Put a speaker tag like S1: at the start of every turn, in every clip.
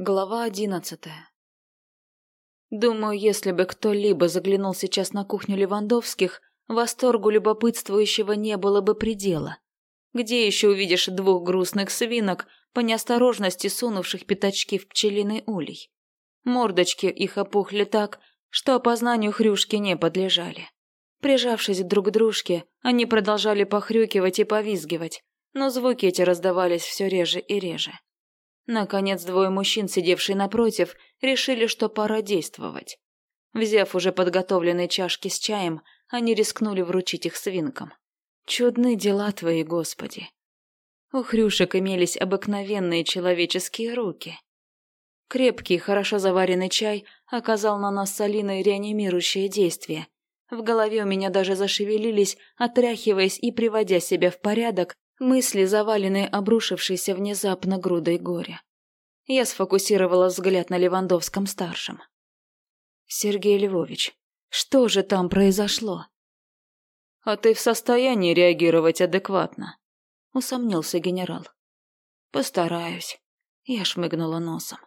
S1: Глава одиннадцатая. Думаю, если бы кто-либо заглянул сейчас на кухню Левандовских, восторгу любопытствующего не было бы предела. Где еще увидишь двух грустных свинок, по неосторожности сунувших пятачки в пчелиный улей? Мордочки их опухли так, что опознанию хрюшки не подлежали. Прижавшись друг к дружке, они продолжали похрюкивать и повизгивать, но звуки эти раздавались все реже и реже. Наконец, двое мужчин, сидевшие напротив, решили, что пора действовать. Взяв уже подготовленные чашки с чаем, они рискнули вручить их свинкам. Чудны дела твои, Господи. У хрюшек имелись обыкновенные человеческие руки. Крепкий, хорошо заваренный чай оказал на нас с реанимирующее действие. В голове у меня даже зашевелились, отряхиваясь и приводя себя в порядок, Мысли, заваленные обрушившейся внезапно грудой горя. Я сфокусировала взгляд на Левандовском-старшем. «Сергей Львович, что же там произошло?» «А ты в состоянии реагировать адекватно?» — усомнился генерал. «Постараюсь», — я шмыгнула носом.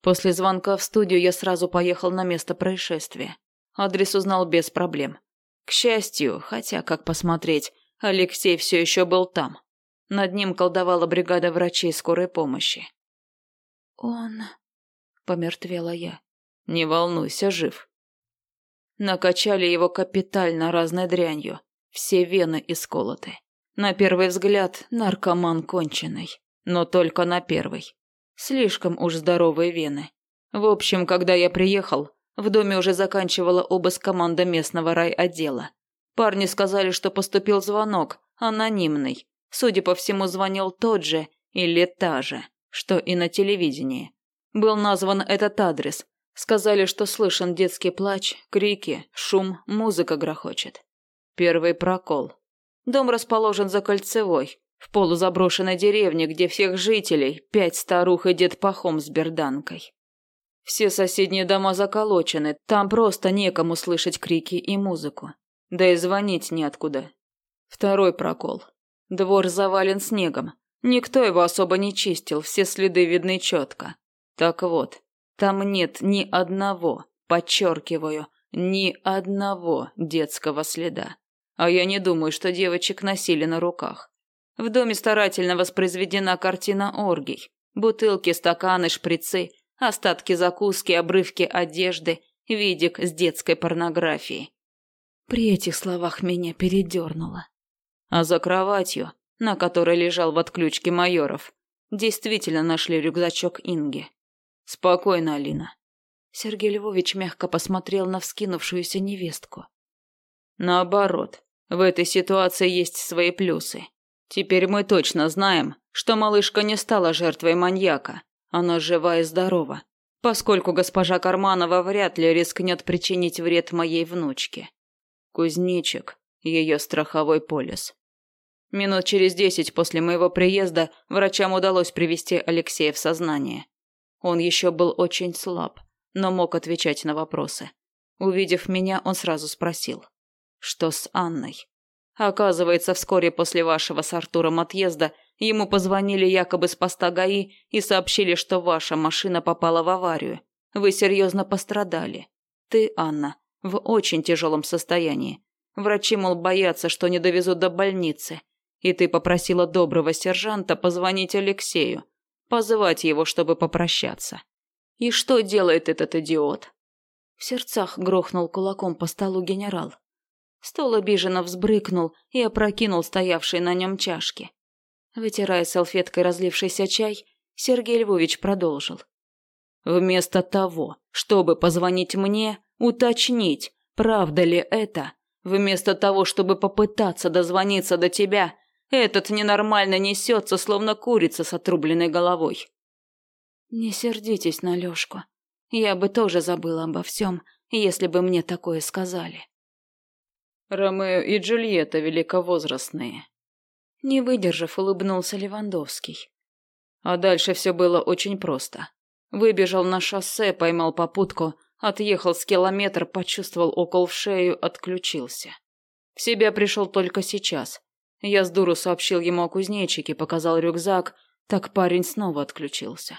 S1: После звонка в студию я сразу поехал на место происшествия. Адрес узнал без проблем. К счастью, хотя, как посмотреть, Алексей все еще был там. Над ним колдовала бригада врачей скорой помощи. «Он...» — помертвела я. «Не волнуйся, жив». Накачали его капитально разной дрянью. Все вены исколоты. На первый взгляд наркоман конченый. Но только на первый. Слишком уж здоровые вены. В общем, когда я приехал, в доме уже заканчивала обыск команда местного райотдела. Парни сказали, что поступил звонок, анонимный. Судя по всему, звонил тот же или та же, что и на телевидении. Был назван этот адрес. Сказали, что слышен детский плач, крики, шум, музыка грохочет. Первый прокол. Дом расположен за кольцевой, в полузаброшенной деревне, где всех жителей пять старух и дед Пахом с берданкой. Все соседние дома заколочены, там просто некому слышать крики и музыку. Да и звонить неоткуда. Второй прокол. Двор завален снегом. Никто его особо не чистил, все следы видны четко. Так вот, там нет ни одного, подчеркиваю, ни одного детского следа. А я не думаю, что девочек носили на руках. В доме старательно воспроизведена картина оргий. Бутылки, стаканы, шприцы, остатки закуски, обрывки одежды, видик с детской порнографией. При этих словах меня передернуло. А за кроватью, на которой лежал в отключке майоров, действительно нашли рюкзачок Инги. Спокойно, Алина. Сергей Львович мягко посмотрел на вскинувшуюся невестку. Наоборот, в этой ситуации есть свои плюсы. Теперь мы точно знаем, что малышка не стала жертвой маньяка. Она жива и здорова, поскольку госпожа Карманова вряд ли рискнет причинить вред моей внучке. Кузнечик, ее страховой полис. Минут через десять после моего приезда врачам удалось привести Алексея в сознание. Он еще был очень слаб, но мог отвечать на вопросы. Увидев меня, он сразу спросил, что с Анной. Оказывается, вскоре после вашего с Артуром отъезда ему позвонили якобы с поста ГАИ и сообщили, что ваша машина попала в аварию. Вы серьезно пострадали. Ты, Анна, в очень тяжелом состоянии. Врачи, мол, боятся, что не довезут до больницы. И ты попросила доброго сержанта позвонить Алексею, позвать его, чтобы попрощаться. И что делает этот идиот? В сердцах грохнул кулаком по столу генерал. Стол обиженно взбрыкнул и опрокинул стоявшие на нем чашки. Вытирая салфеткой разлившийся чай, Сергей Львович продолжил. «Вместо того, чтобы позвонить мне, уточнить, правда ли это, вместо того, чтобы попытаться дозвониться до тебя, этот ненормально несется, словно курица с отрубленной головой. Не сердитесь на Лёшку. Я бы тоже забыла обо всем, если бы мне такое сказали. Ромео и Джульетта великовозрастные. Не выдержав, улыбнулся Левандовский. А дальше все было очень просто. Выбежал на шоссе, поймал попутку, Отъехал с километр, почувствовал укол в шею, отключился. В себя пришел только сейчас. Я с дуру сообщил ему о кузнечике, показал рюкзак, так парень снова отключился.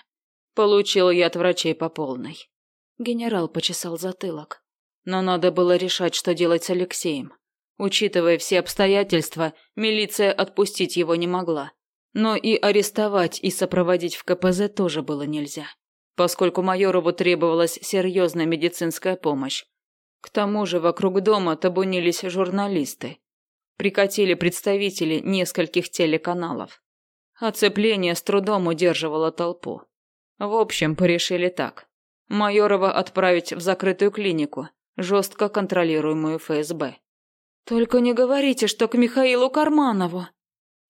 S1: Получил я от врачей по полной. Генерал почесал затылок. Но надо было решать, что делать с Алексеем. Учитывая все обстоятельства, милиция отпустить его не могла. Но и арестовать и сопроводить в КПЗ тоже было нельзя, поскольку Майорову требовалась серьезная медицинская помощь. К тому же вокруг дома табунились журналисты. Прикатили представители нескольких телеканалов. Оцепление с трудом удерживало толпу. В общем, порешили так. Майорова отправить в закрытую клинику, жестко контролируемую ФСБ.
S2: «Только не говорите, что к Михаилу Карманову!»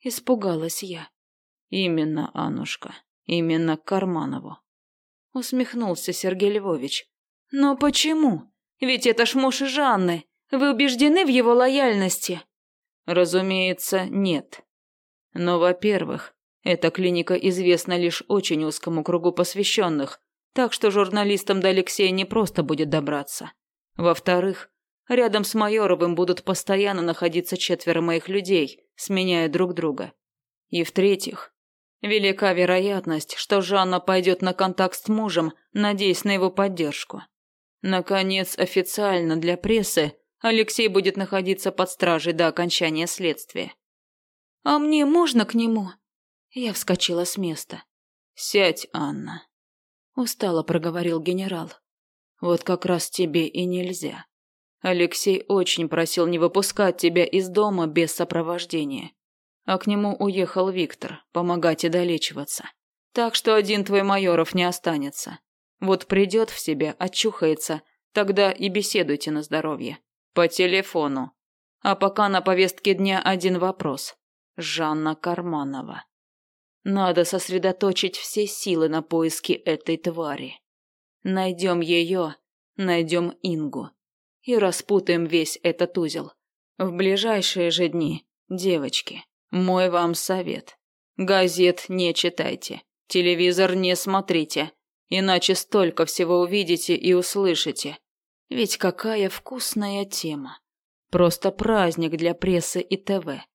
S2: Испугалась я.
S1: «Именно, Анушка, именно к Карманову», — усмехнулся Сергей Львович.
S2: «Но почему? Ведь это ж муж Жанны. Вы убеждены в его лояльности?»
S1: «Разумеется, нет. Но, во-первых, эта клиника известна лишь очень узкому кругу посвященных, так что журналистам до Алексея не просто будет добраться. Во-вторых, Рядом с Майоровым будут постоянно находиться четверо моих людей, сменяя друг друга. И в-третьих, велика вероятность, что Жанна пойдет на контакт с мужем, надеясь на его поддержку. Наконец, официально для прессы Алексей будет находиться под стражей до окончания следствия.
S2: «А мне можно к нему?» Я вскочила с места.
S1: «Сядь, Анна», — устало проговорил генерал. «Вот как раз тебе и нельзя. Алексей очень просил не выпускать тебя из дома без сопровождения. А к нему уехал Виктор, помогать и долечиваться. Так что один твой Майоров не останется. Вот придет в себя, очухается, тогда и беседуйте на здоровье. По телефону. А пока на повестке дня один вопрос. Жанна Карманова. Надо сосредоточить все силы на поиске этой твари. Найдем ее, найдем Ингу и распутаем весь этот узел. В ближайшие же дни, девочки, мой вам совет. Газет не читайте, телевизор не смотрите, иначе столько всего увидите и услышите. Ведь какая вкусная тема. Просто праздник для прессы и ТВ.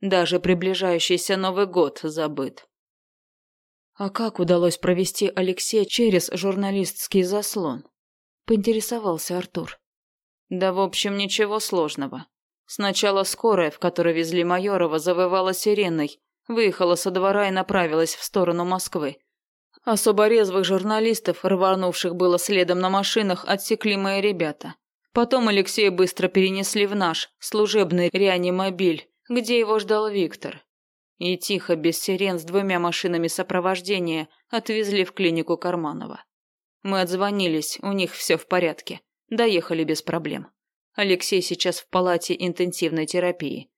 S1: Даже приближающийся Новый год забыт. А как удалось провести Алексея через журналистский заслон? Поинтересовался Артур. Да, в общем, ничего сложного. Сначала скорая, в которой везли Майорова, завывала сиреной, выехала со двора и направилась в сторону Москвы. Особо резвых журналистов, рванувших было следом на машинах, отсекли мои ребята. Потом Алексея быстро перенесли в наш служебный реанимобиль, где его ждал Виктор. И тихо, без сирен, с двумя машинами сопровождения отвезли в клинику Карманова. Мы отзвонились, у них все в порядке. Доехали без проблем. Алексей сейчас в палате интенсивной терапии.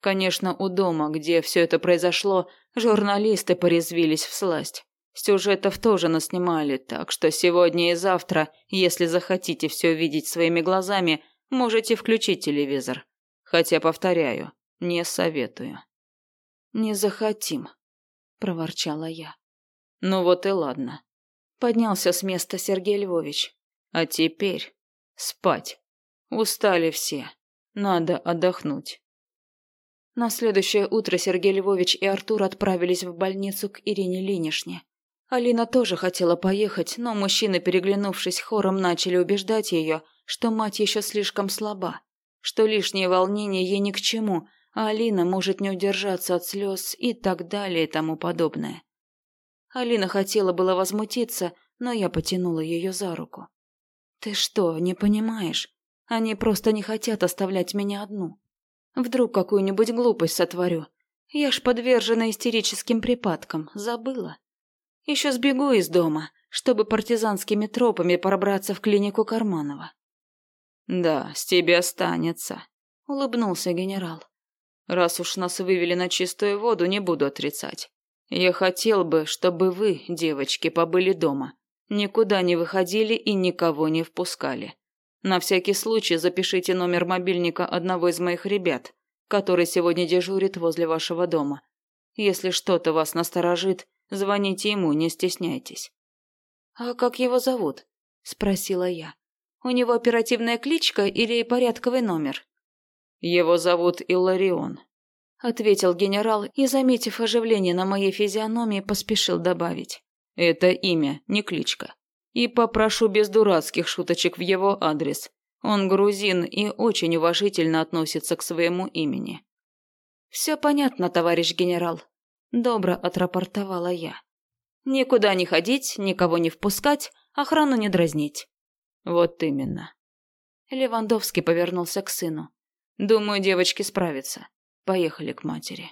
S1: Конечно, у дома, где все это произошло, журналисты порезвились в сласть. Сюжетов тоже наснимали, так что сегодня и завтра, если захотите все видеть своими глазами, можете включить телевизор. Хотя, повторяю, не советую.
S2: «Не захотим», – проворчала я.
S1: «Ну вот и ладно». Поднялся с места Сергей Львович. «А теперь Спать. Устали все. Надо отдохнуть. На следующее утро Сергей Львович и Артур отправились в больницу к Ирине Линишне. Алина тоже хотела поехать, но мужчины, переглянувшись хором, начали убеждать ее, что мать еще слишком слаба, что лишнее волнение ей ни к чему, а Алина может не удержаться от слез и так далее и тому подобное. Алина хотела было возмутиться, но я потянула ее за руку. «Ты что, не понимаешь? Они просто не хотят оставлять меня одну. Вдруг какую-нибудь глупость сотворю. Я ж подвержена истерическим припадкам, забыла. Еще сбегу из дома, чтобы партизанскими тропами пробраться в клинику Карманова». «Да, с тебя останется», — улыбнулся генерал. «Раз уж нас вывели на чистую воду, не буду отрицать. Я хотел бы, чтобы вы, девочки, побыли дома. Никуда не выходили и никого не впускали. На всякий случай запишите номер мобильника одного из моих ребят, который сегодня дежурит возле вашего дома. Если что-то вас насторожит, звоните ему, не стесняйтесь. А как его зовут? спросила я. У него оперативная кличка или порядковый номер? Его зовут Илларион, ответил генерал и, заметив оживление на моей физиономии, поспешил добавить. Это имя, не кличка. И попрошу без дурацких шуточек в его адрес. Он грузин и очень уважительно относится к своему имени.
S2: Все понятно, товарищ генерал. Добро отрапортовала я. Никуда не ходить, никого не впускать, охрану не дразнить.
S1: Вот именно.
S2: Левандовский повернулся к сыну. Думаю, девочки справятся. Поехали к матери.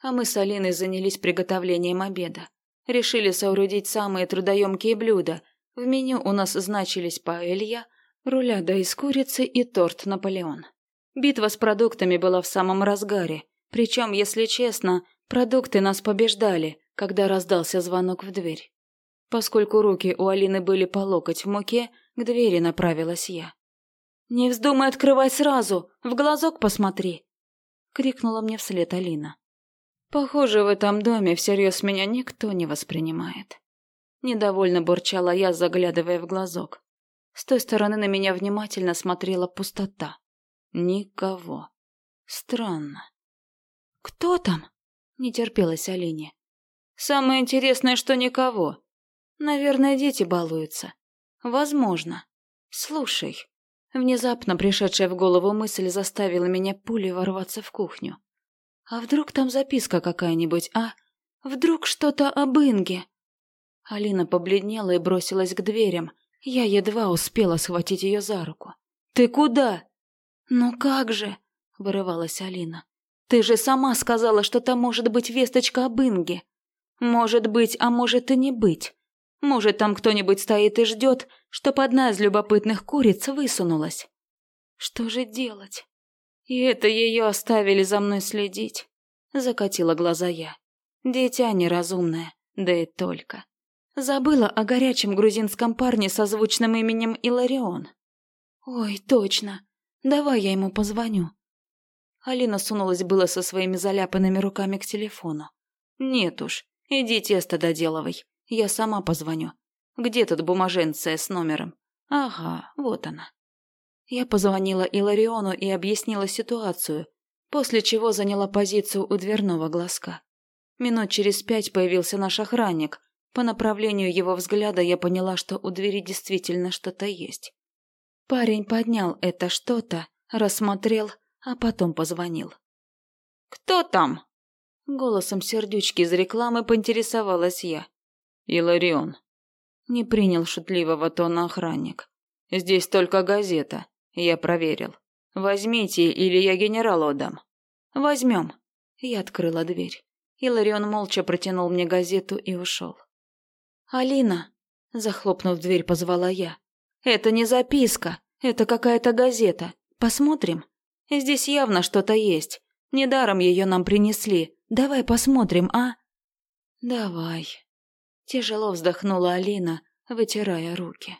S2: А мы с Алиной занялись приготовлением обеда. Решили соорудить самые трудоемкие блюда. В меню у нас значились паэлья, руляда из курицы и торт Наполеон. Битва с продуктами была в самом разгаре. Причем, если честно, продукты нас побеждали, когда раздался звонок в дверь. Поскольку руки у Алины были по локоть в муке, к двери направилась я. «Не вздумай открывать сразу! В глазок посмотри!» — крикнула мне вслед Алина. Похоже, в этом доме всерьез меня никто не воспринимает. Недовольно бурчала я, заглядывая в глазок. С той стороны на меня внимательно смотрела пустота. Никого. Странно. «Кто там?» — не терпелась Алине. «Самое интересное, что никого. Наверное, дети балуются. Возможно. Слушай». Внезапно пришедшая в голову мысль заставила меня пулей ворваться в кухню. А вдруг там записка какая-нибудь, а? Вдруг что-то об Инге? Алина побледнела и бросилась к дверям. Я едва успела схватить ее за руку. «Ты куда?» «Ну как же?» — вырывалась Алина. «Ты же сама сказала, что там может быть весточка об Инге. Может быть, а может и не быть. Может, там кто-нибудь стоит и ждет, чтоб одна из любопытных куриц высунулась. Что же делать?» И это ее оставили за мной следить. Закатила глаза я. Дитя неразумное, да и только. Забыла о горячем грузинском парне со звучным именем Иларион. Ой, точно. Давай я ему позвоню. Алина сунулась было со своими заляпанными руками к телефону. Нет уж, иди тесто доделывай. Я сама позвоню. Где тут бумаженция с номером? Ага, вот она. Я позвонила Илариону и объяснила ситуацию, после чего заняла позицию у дверного глазка. Минут через пять появился наш охранник. По направлению его взгляда я поняла, что у двери действительно что-то есть. Парень поднял это что-то, рассмотрел, а потом позвонил.
S1: «Кто там?»
S2: Голосом сердючки из рекламы поинтересовалась я.
S1: «Иларион».
S2: Не принял шутливого тона охранник.
S1: «Здесь только газета. Я проверил. Возьмите, или я генералу отдам.
S2: Возьмем. Я открыла дверь. Иларион молча протянул мне газету и ушел. «Алина!» – захлопнув дверь, позвала я. «Это не записка, это какая-то газета. Посмотрим? Здесь явно что-то есть. Недаром ее нам принесли. Давай посмотрим, а?» «Давай». Тяжело вздохнула Алина, вытирая руки.